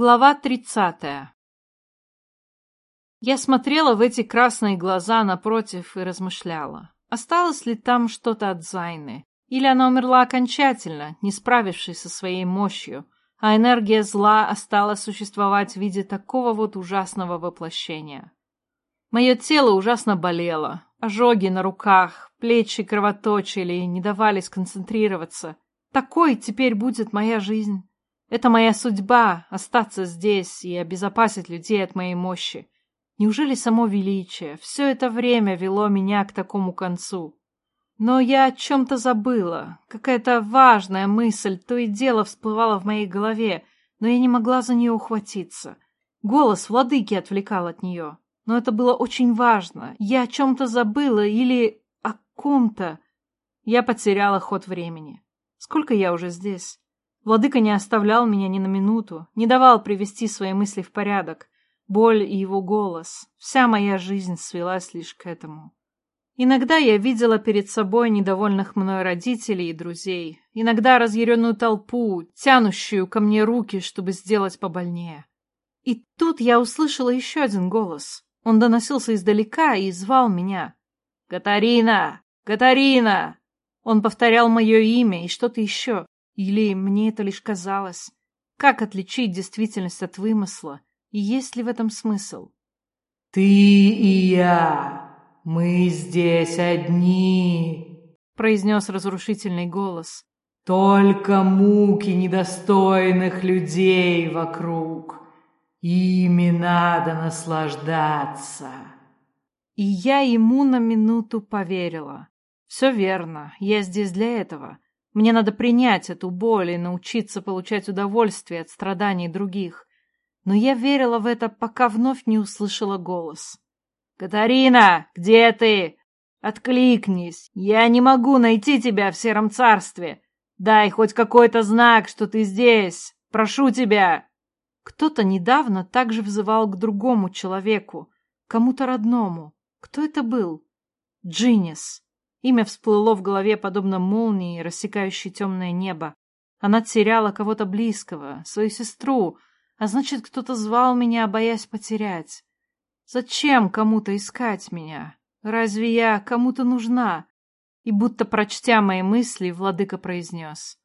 Глава тридцатая Я смотрела в эти красные глаза напротив и размышляла, осталось ли там что-то от Зайны, или она умерла окончательно, не справившись со своей мощью, а энергия зла осталась существовать в виде такого вот ужасного воплощения. Мое тело ужасно болело, ожоги на руках, плечи кровоточили и не давали сконцентрироваться. Такой теперь будет моя жизнь. Это моя судьба — остаться здесь и обезопасить людей от моей мощи. Неужели само величие все это время вело меня к такому концу? Но я о чем-то забыла. Какая-то важная мысль то и дело всплывала в моей голове, но я не могла за нее ухватиться. Голос владыки отвлекал от нее. Но это было очень важно. Я о чем-то забыла или о ком-то. Я потеряла ход времени. Сколько я уже здесь? Владыка не оставлял меня ни на минуту, не давал привести свои мысли в порядок. Боль и его голос. Вся моя жизнь свелась лишь к этому. Иногда я видела перед собой недовольных мной родителей и друзей, иногда разъяренную толпу, тянущую ко мне руки, чтобы сделать побольнее. И тут я услышала еще один голос. Он доносился издалека и звал меня. «Катарина! Катарина!» Он повторял мое имя и что-то еще, или мне это лишь казалось? Как отличить действительность от вымысла? И есть ли в этом смысл? «Ты и я, мы здесь одни», — произнес разрушительный голос. «Только муки недостойных людей вокруг. Ими надо наслаждаться». И я ему на минуту поверила. Все верно, я здесь для этого. Мне надо принять эту боль и научиться получать удовольствие от страданий других. Но я верила в это, пока вновь не услышала голос. «Катарина, где ты? Откликнись! Я не могу найти тебя в Сером Царстве! Дай хоть какой-то знак, что ты здесь! Прошу тебя!» Кто-то недавно также взывал к другому человеку, кому-то родному. Кто это был? Джинис. Имя всплыло в голове подобно молнии, рассекающей темное небо. Она теряла кого-то близкого, свою сестру, а значит, кто-то звал меня, боясь потерять. Зачем кому-то искать меня? Разве я кому-то нужна? И будто прочтя мои мысли, владыка произнес.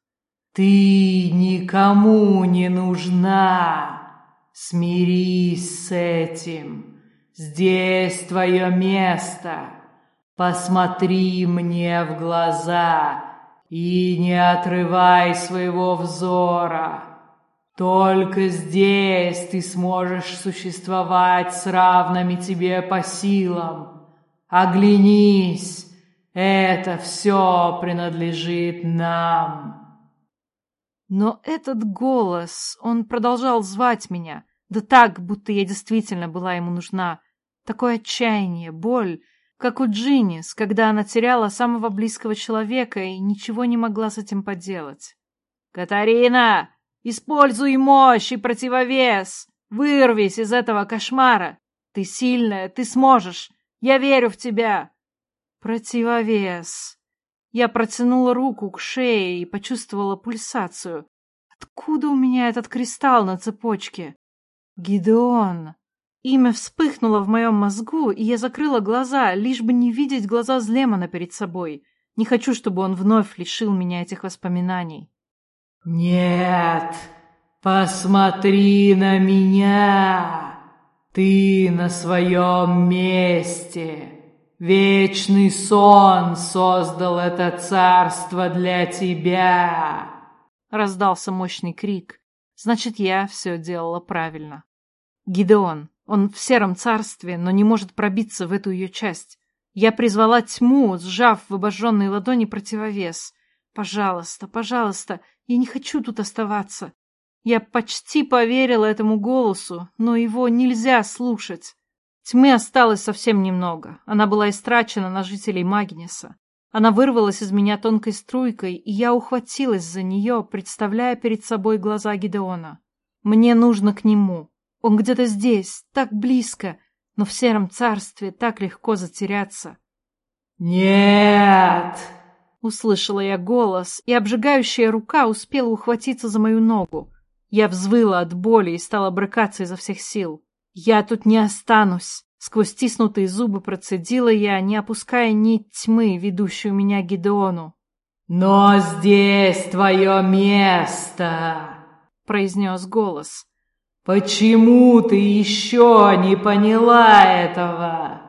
Ты никому не нужна. Смирись с этим. Здесь твое место. Посмотри мне в глаза и не отрывай своего взора. Только здесь ты сможешь существовать с равными тебе по силам. Оглянись, это все принадлежит нам. Но этот голос, он продолжал звать меня, да так, будто я действительно была ему нужна. Такое отчаяние, боль — как у Джинис, когда она теряла самого близкого человека и ничего не могла с этим поделать. «Катарина, используй мощь и противовес! Вырвись из этого кошмара! Ты сильная, ты сможешь! Я верю в тебя!» «Противовес!» Я протянула руку к шее и почувствовала пульсацию. Откуда у меня этот кристалл на цепочке? Гидеон! Имя вспыхнуло в моем мозгу, и я закрыла глаза, лишь бы не видеть глаза Злемана перед собой. Не хочу, чтобы он вновь лишил меня этих воспоминаний. «Нет, посмотри на меня! Ты на своем месте! Вечный сон создал это царство для тебя!» Раздался мощный крик. Значит, я все делала правильно. Гидеон, он в сером царстве, но не может пробиться в эту ее часть. Я призвала тьму, сжав в обожженной ладони противовес. Пожалуйста, пожалуйста, я не хочу тут оставаться. Я почти поверила этому голосу, но его нельзя слушать. Тьмы осталось совсем немного. Она была истрачена на жителей Магниса. Она вырвалась из меня тонкой струйкой, и я ухватилась за нее, представляя перед собой глаза Гидеона. Мне нужно к нему. Он где-то здесь, так близко, но в сером царстве так легко затеряться. «Нет!» Услышала я голос, и обжигающая рука успела ухватиться за мою ногу. Я взвыла от боли и стала брыкаться изо всех сил. «Я тут не останусь!» Сквозь стиснутые зубы процедила я, не опуская нить тьмы, ведущую меня к Гидеону. «Но здесь твое место!» — произнес голос. «Почему ты еще не поняла этого?»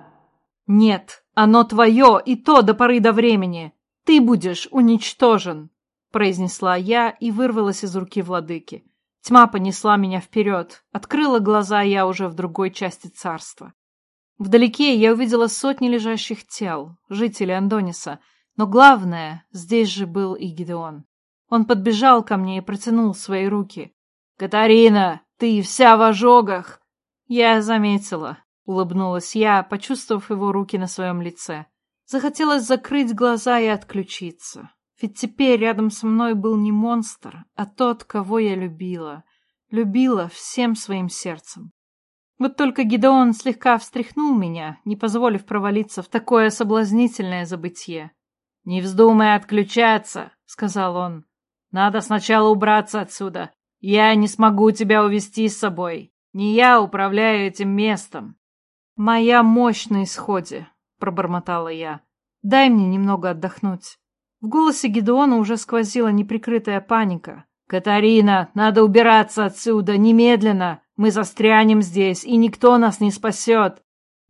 «Нет, оно твое, и то до поры до времени. Ты будешь уничтожен!» — произнесла я и вырвалась из руки владыки. Тьма понесла меня вперед. Открыла глаза я уже в другой части царства. Вдалеке я увидела сотни лежащих тел, жителей Андониса, но главное, здесь же был и Гидеон. Он подбежал ко мне и протянул свои руки. «Катарина, ты вся в ожогах!» «Я заметила», — улыбнулась я, почувствовав его руки на своем лице. Захотелось закрыть глаза и отключиться. Ведь теперь рядом со мной был не монстр, а тот, кого я любила. Любила всем своим сердцем. Вот только Гидеон слегка встряхнул меня, не позволив провалиться в такое соблазнительное забытье. «Не вздумай отключаться», — сказал он. «Надо сначала убраться отсюда. Я не смогу тебя увести с собой. Не я управляю этим местом». «Моя мощь на исходе», — пробормотала я. «Дай мне немного отдохнуть». В голосе Гидеона уже сквозила неприкрытая паника. «Катарина, надо убираться отсюда, немедленно! Мы застрянем здесь, и никто нас не спасет!»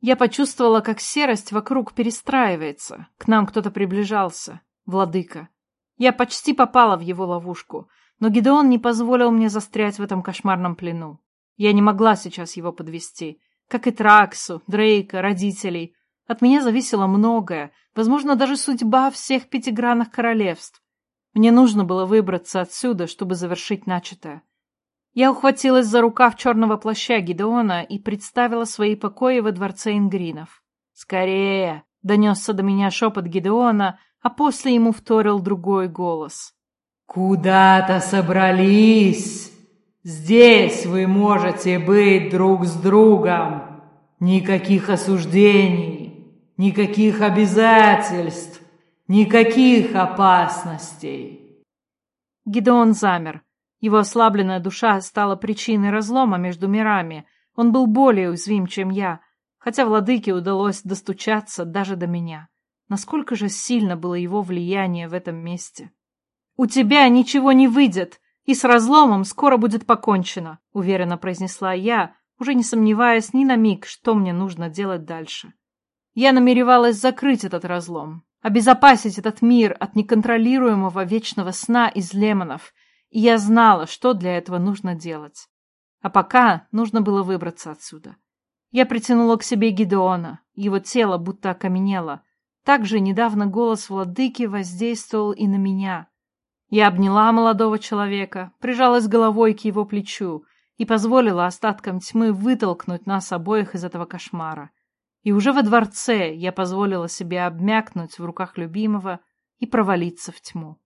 Я почувствовала, как серость вокруг перестраивается. К нам кто-то приближался. Владыка. Я почти попала в его ловушку, но Гидеон не позволил мне застрять в этом кошмарном плену. Я не могла сейчас его подвести, как и Траксу, Дрейка, родителей. От меня зависело многое, возможно, даже судьба всех пятигранных королевств. Мне нужно было выбраться отсюда, чтобы завершить начатое. Я ухватилась за рукав черного плаща Гидеона и представила свои покои во дворце Ингринов. «Скорее!» — донесся до меня шепот Гидеона, а после ему вторил другой голос. «Куда-то собрались! Здесь вы можете быть друг с другом! Никаких осуждений, никаких обязательств!» Никаких опасностей. Гидеон замер. Его ослабленная душа стала причиной разлома между мирами. Он был более уязвим, чем я, хотя владыке удалось достучаться даже до меня. Насколько же сильно было его влияние в этом месте. «У тебя ничего не выйдет, и с разломом скоро будет покончено», — уверенно произнесла я, уже не сомневаясь ни на миг, что мне нужно делать дальше. Я намеревалась закрыть этот разлом, обезопасить этот мир от неконтролируемого вечного сна из лемонов, и я знала, что для этого нужно делать. А пока нужно было выбраться отсюда. Я притянула к себе Гидеона, его тело будто окаменело. Также недавно голос владыки воздействовал и на меня. Я обняла молодого человека, прижалась головой к его плечу и позволила остаткам тьмы вытолкнуть нас обоих из этого кошмара. И уже во дворце я позволила себе обмякнуть в руках любимого и провалиться в тьму.